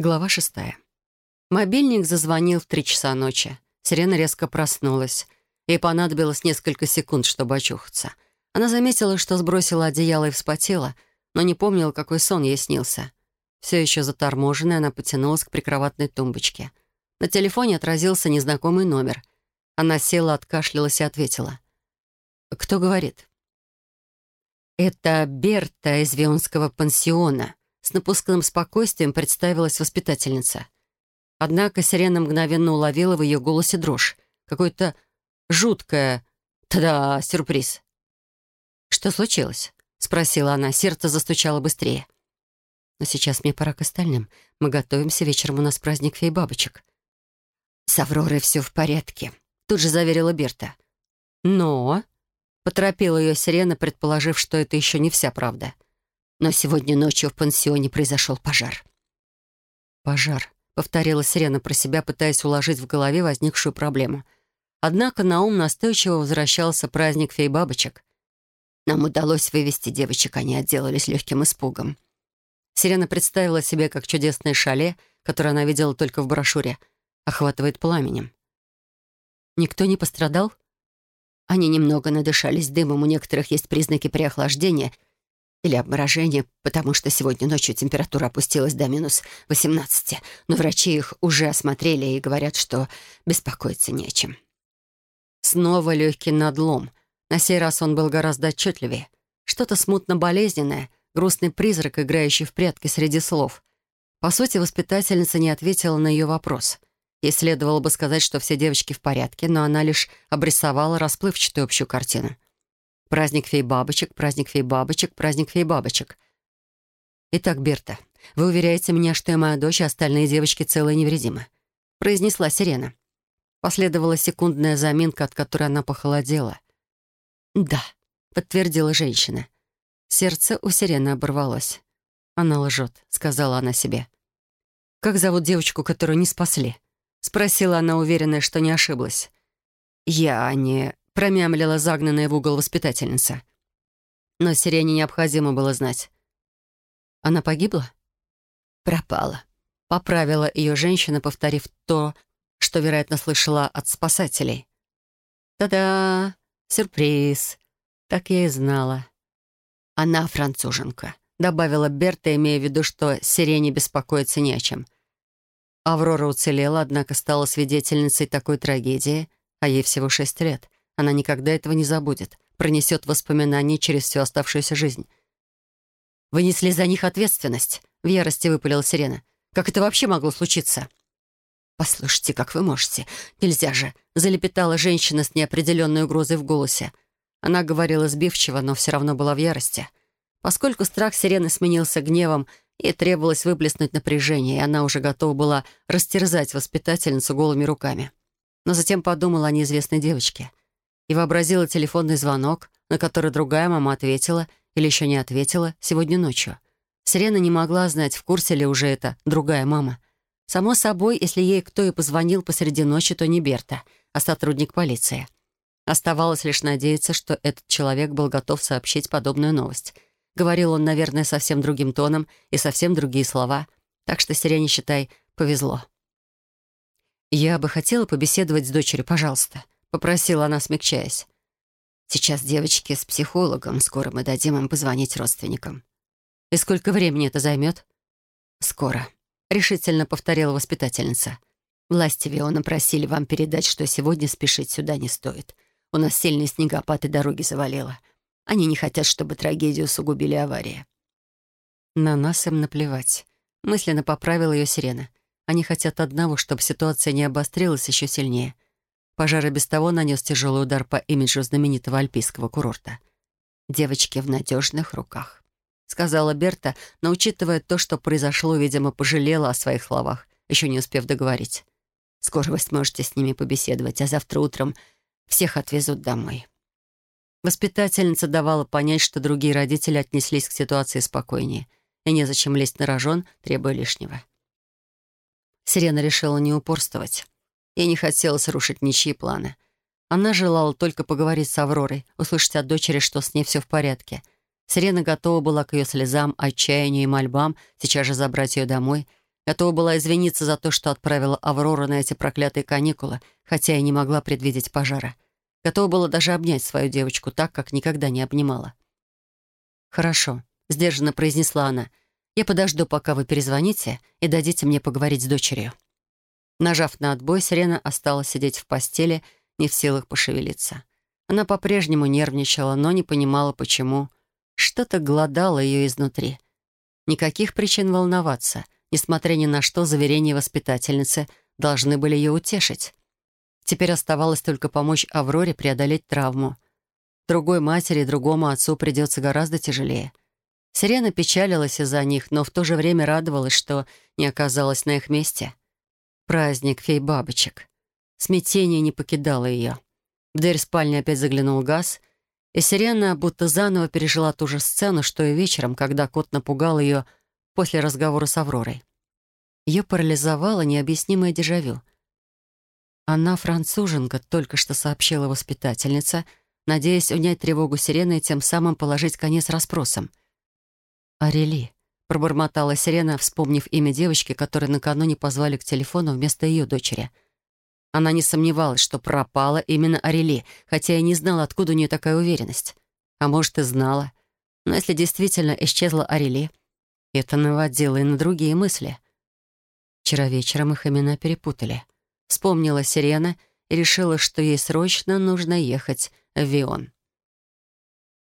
Глава шестая. Мобильник зазвонил в три часа ночи. Сирена резко проснулась. Ей понадобилось несколько секунд, чтобы очухаться. Она заметила, что сбросила одеяло и вспотела, но не помнила, какой сон ей снился. Все еще заторможенная, она потянулась к прикроватной тумбочке. На телефоне отразился незнакомый номер. Она села, откашлялась и ответила. «Кто говорит?» «Это Берта из Вионского пансиона», с напускным спокойствием представилась воспитательница. Однако сирена мгновенно уловила в ее голосе дрожь. Какое-то жуткое «Та-да! Сюрприз!» «Что случилось?» — спросила она. Сердце застучало быстрее. «Но сейчас мне пора к остальным. Мы готовимся, вечером у нас праздник фей-бабочек». «С Авророй все в порядке», — тут же заверила Берта. «Но...» — поторопила ее сирена, предположив, что это еще не вся правда. «Но...» Сегодня ночью в пансионе произошел пожар. «Пожар», — повторила Сирена про себя, пытаясь уложить в голове возникшую проблему. Однако на ум настойчиво возвращался праздник фей-бабочек. Нам удалось вывести девочек, они отделались легким испугом. Сирена представила себе, как чудесное шале, которое она видела только в брошюре, охватывает пламенем. «Никто не пострадал?» Они немного надышались дымом, у некоторых есть признаки переохлаждения — или обморожение, потому что сегодня ночью температура опустилась до минус 18, но врачи их уже осмотрели и говорят, что беспокоиться не о чем. Снова легкий надлом. На сей раз он был гораздо отчетливее. Что-то смутно болезненное, грустный призрак, играющий в прятки среди слов. По сути, воспитательница не ответила на ее вопрос. Ей следовало бы сказать, что все девочки в порядке, но она лишь обрисовала расплывчатую общую картину — Праздник фей-бабочек, праздник фей-бабочек, праздник фей-бабочек. Итак, Берта, вы уверяете меня, что и моя дочь, и остальные девочки целы и невредимы. Произнесла сирена. Последовала секундная заминка, от которой она похолодела. «Да», — подтвердила женщина. Сердце у сирены оборвалось. «Она лжет», — сказала она себе. «Как зовут девочку, которую не спасли?» — спросила она, уверенная, что не ошиблась. «Я не промямлила загнанная в угол воспитательница. Но Сирене необходимо было знать. Она погибла? Пропала. Поправила ее женщина, повторив то, что, вероятно, слышала от спасателей. «Та-да! Сюрприз! Так я и знала». «Она француженка», — добавила Берта, имея в виду, что Сирене беспокоиться не о чем. Аврора уцелела, однако стала свидетельницей такой трагедии, а ей всего шесть лет — она никогда этого не забудет, пронесет воспоминания через всю оставшуюся жизнь. «Вы несли за них ответственность», — в ярости выпалила Сирена. «Как это вообще могло случиться?» «Послушайте, как вы можете. Нельзя же», — залепетала женщина с неопределенной угрозой в голосе. Она говорила сбивчиво, но все равно была в ярости. Поскольку страх Сирены сменился гневом, ей требовалось выплеснуть напряжение, и она уже готова была растерзать воспитательницу голыми руками. Но затем подумала о неизвестной девочке и вообразила телефонный звонок, на который другая мама ответила или еще не ответила сегодня ночью. Сирена не могла знать, в курсе ли уже это другая мама. Само собой, если ей кто и позвонил посреди ночи, то не Берта, а сотрудник полиции. Оставалось лишь надеяться, что этот человек был готов сообщить подобную новость. Говорил он, наверное, совсем другим тоном и совсем другие слова, так что Сирене, считай, повезло. «Я бы хотела побеседовать с дочерью, пожалуйста», — попросила она, смягчаясь. «Сейчас девочки с психологом. Скоро мы дадим им позвонить родственникам». «И сколько времени это займет?» «Скоро», — решительно повторила воспитательница. «Власти Виона просили вам передать, что сегодня спешить сюда не стоит. У нас сильный снегопад и дороги завалило. Они не хотят, чтобы трагедию усугубили аварии». «На нас им наплевать», — мысленно поправила ее сирена. «Они хотят одного, чтобы ситуация не обострилась еще сильнее». Пожар и без того нанес тяжелый удар по имиджу знаменитого альпийского курорта. «Девочки в надежных руках», — сказала Берта, но, учитывая то, что произошло, видимо, пожалела о своих словах, еще не успев договорить. «Скоро вы сможете с ними побеседовать, а завтра утром всех отвезут домой». Воспитательница давала понять, что другие родители отнеслись к ситуации спокойнее, и незачем лезть на рожон, требуя лишнего. Сирена решила не упорствовать. Ей не хотелось рушить ничьи планы. Она желала только поговорить с Авророй, услышать от дочери, что с ней все в порядке. Сирена готова была к ее слезам, отчаянию и мольбам сейчас же забрать ее домой, Готова была извиниться за то, что отправила Аврору на эти проклятые каникулы, хотя и не могла предвидеть пожара. Готова была даже обнять свою девочку так, как никогда не обнимала. «Хорошо», — сдержанно произнесла она. «Я подожду, пока вы перезвоните и дадите мне поговорить с дочерью». Нажав на отбой, Сирена осталась сидеть в постели, не в силах пошевелиться. Она по-прежнему нервничала, но не понимала, почему. Что-то голодало ее изнутри. Никаких причин волноваться. Несмотря ни на что, заверения воспитательницы должны были ее утешить. Теперь оставалось только помочь Авроре преодолеть травму. Другой матери и другому отцу придется гораздо тяжелее. Сирена печалилась из-за них, но в то же время радовалась, что не оказалась на их месте. Праздник фей-бабочек. Смятение не покидало ее. В дверь спальни опять заглянул газ, и Сирена будто заново пережила ту же сцену, что и вечером, когда кот напугал ее после разговора с Авророй. Ее парализовало необъяснимое дежавю. Она француженка, только что сообщила воспитательница, надеясь унять тревогу Сирены и тем самым положить конец расспросам. «Арели», — пробормотала Сирена, вспомнив имя девочки, которую накануне позвали к телефону вместо ее дочери — она не сомневалась, что пропала именно Арели, хотя и не знала, откуда у нее такая уверенность. А может, и знала. Но если действительно исчезла Арели, это наводило и на другие мысли. Вчера вечером их имена перепутали. Вспомнила Сирена и решила, что ей срочно нужно ехать в Вион.